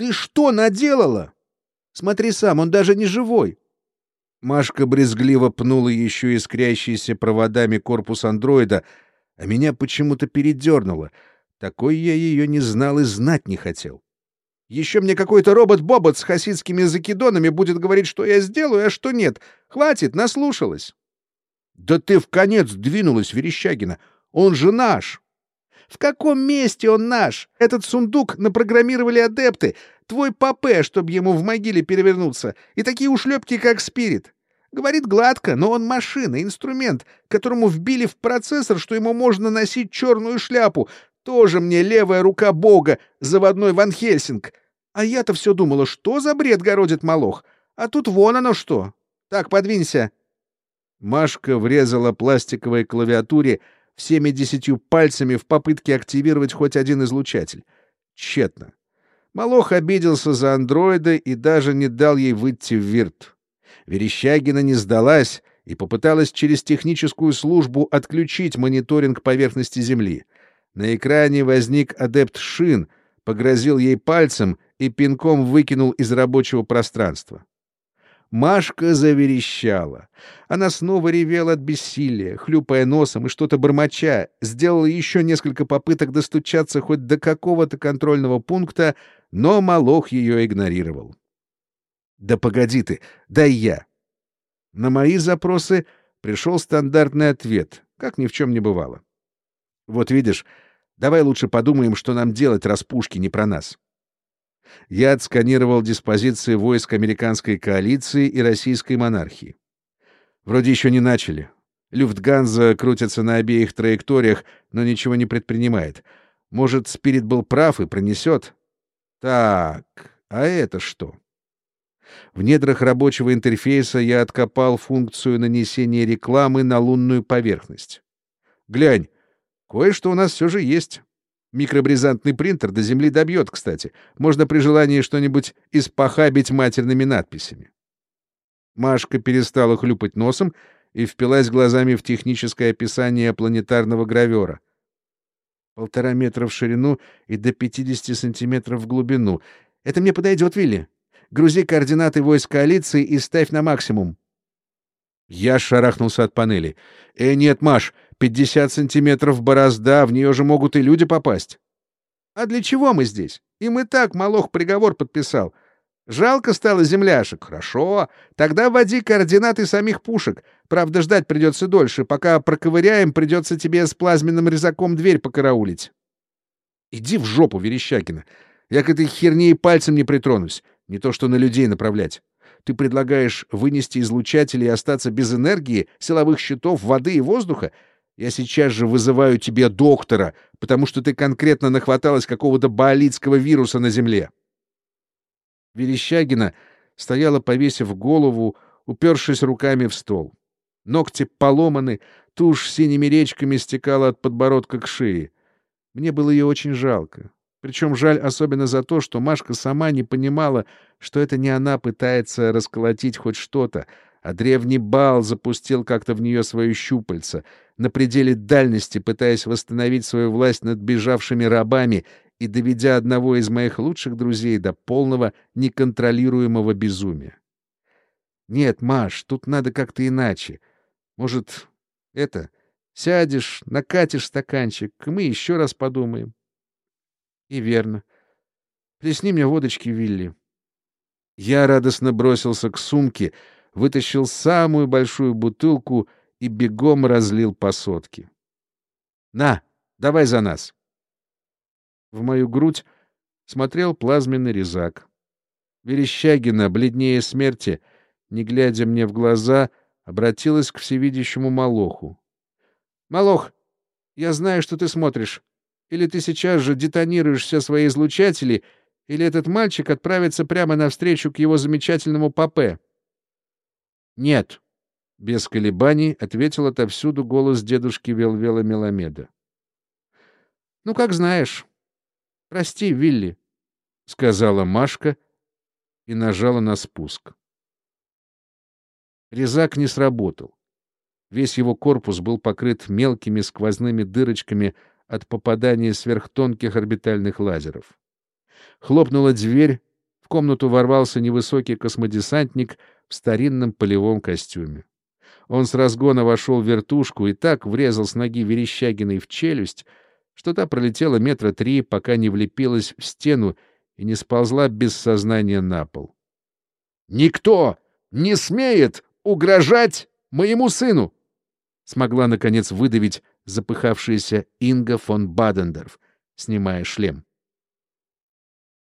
Ты что наделала? Смотри сам, он даже не живой. Машка брезгливо пнула еще искрящийся проводами корпус андроида, а меня почему-то передернуло. Такой я ее не знал и знать не хотел. Еще мне какой-то робот-бобот с хасидскими закидонами будет говорить, что я сделаю, а что нет. Хватит, наслушалась. Да ты в конец двинулась, Верещагина. Он же наш. В каком месте он наш? Этот сундук напрограммировали адепты. Твой папе, чтобы ему в могиле перевернуться. И такие ушлепки, как Спирит. Говорит гладко, но он машина, инструмент, которому вбили в процессор, что ему можно носить черную шляпу. Тоже мне левая рука бога, заводной Ван Хельсинг. А я-то все думала, что за бред городит Малох? А тут вон оно что. Так, подвинься. Машка врезала пластиковой клавиатуре всеми десятью пальцами в попытке активировать хоть один излучатель. Тщетно. Малох обиделся за андроида и даже не дал ей выйти в вирт. Верещагина не сдалась и попыталась через техническую службу отключить мониторинг поверхности Земли. На экране возник адепт Шин, погрозил ей пальцем и пинком выкинул из рабочего пространства. Машка заверещала. Она снова ревела от бессилия, хлюпая носом и что-то бормоча, сделала еще несколько попыток достучаться хоть до какого-то контрольного пункта, но Малох ее игнорировал. «Да погоди ты, дай я!» На мои запросы пришел стандартный ответ, как ни в чем не бывало. «Вот видишь, давай лучше подумаем, что нам делать, раз пушки не про нас». Я отсканировал диспозиции войск американской коалиции и российской монархии. Вроде еще не начали. Люфтганза крутится на обеих траекториях, но ничего не предпринимает. Может, Спирит был прав и пронесет? Так, а это что? В недрах рабочего интерфейса я откопал функцию нанесения рекламы на лунную поверхность. Глянь, кое-что у нас все же есть. Микробризантный принтер до земли добьет, кстати. Можно при желании что-нибудь испохабить матерными надписями. Машка перестала хлюпать носом и впилась глазами в техническое описание планетарного гравера. Полтора метра в ширину и до 50 сантиметров в глубину. Это мне подойдет, Вилли. Грузи координаты войск коалиции и ставь на максимум. Я шарахнулся от панели. «Э, нет, Маш, Пятьдесят сантиметров борозда, в нее же могут и люди попасть. А для чего мы здесь? Им и так Малох приговор подписал. Жалко стало земляшек. Хорошо. Тогда вводи координаты самих пушек. Правда, ждать придется дольше. Пока проковыряем, придется тебе с плазменным резаком дверь покараулить. Иди в жопу, Верещагина. Я к этой херне и пальцем не притронусь. Не то что на людей направлять. Ты предлагаешь вынести излучатели и остаться без энергии, силовых щитов, воды и воздуха? Я сейчас же вызываю тебе доктора, потому что ты конкретно нахваталась какого-то баалитского вируса на земле. Верещагина стояла, повесив голову, упершись руками в стол. Ногти поломаны, тушь синими речками стекала от подбородка к шее. Мне было ее очень жалко. Причем жаль особенно за то, что Машка сама не понимала, что это не она пытается расколотить хоть что-то, а древний бал запустил как-то в нее свое щупальце, на пределе дальности пытаясь восстановить свою власть над бежавшими рабами и доведя одного из моих лучших друзей до полного неконтролируемого безумия. Нет, Маш, тут надо как-то иначе. Может, это, сядешь, накатишь стаканчик, и мы еще раз подумаем. И верно. Плесни мне водочки, Вилли. Я радостно бросился к сумке, вытащил самую большую бутылку и бегом разлил по сотке. «На, давай за нас!» В мою грудь смотрел плазменный резак. Верещагина, бледнее смерти, не глядя мне в глаза, обратилась к всевидящему Малоху. «Малох, я знаю, что ты смотришь. Или ты сейчас же детонируешь все свои излучатели, или этот мальчик отправится прямо навстречу к его замечательному папе. «Нет», — без колебаний ответил отовсюду голос дедушки Велвела Меламеда. «Ну, как знаешь. Прости, Вилли», — сказала Машка и нажала на спуск. Резак не сработал. Весь его корпус был покрыт мелкими сквозными дырочками от попадания сверхтонких орбитальных лазеров. Хлопнула дверь, комнату ворвался невысокий космодесантник в старинном полевом костюме. Он с разгона вошел в вертушку и так врезал с ноги Верещагиной в челюсть, что та пролетела метра три, пока не влепилась в стену и не сползла без сознания на пол. «Никто не смеет угрожать моему сыну!» смогла, наконец, выдавить запыхавшаяся Инга фон Бадендорф, снимая шлем.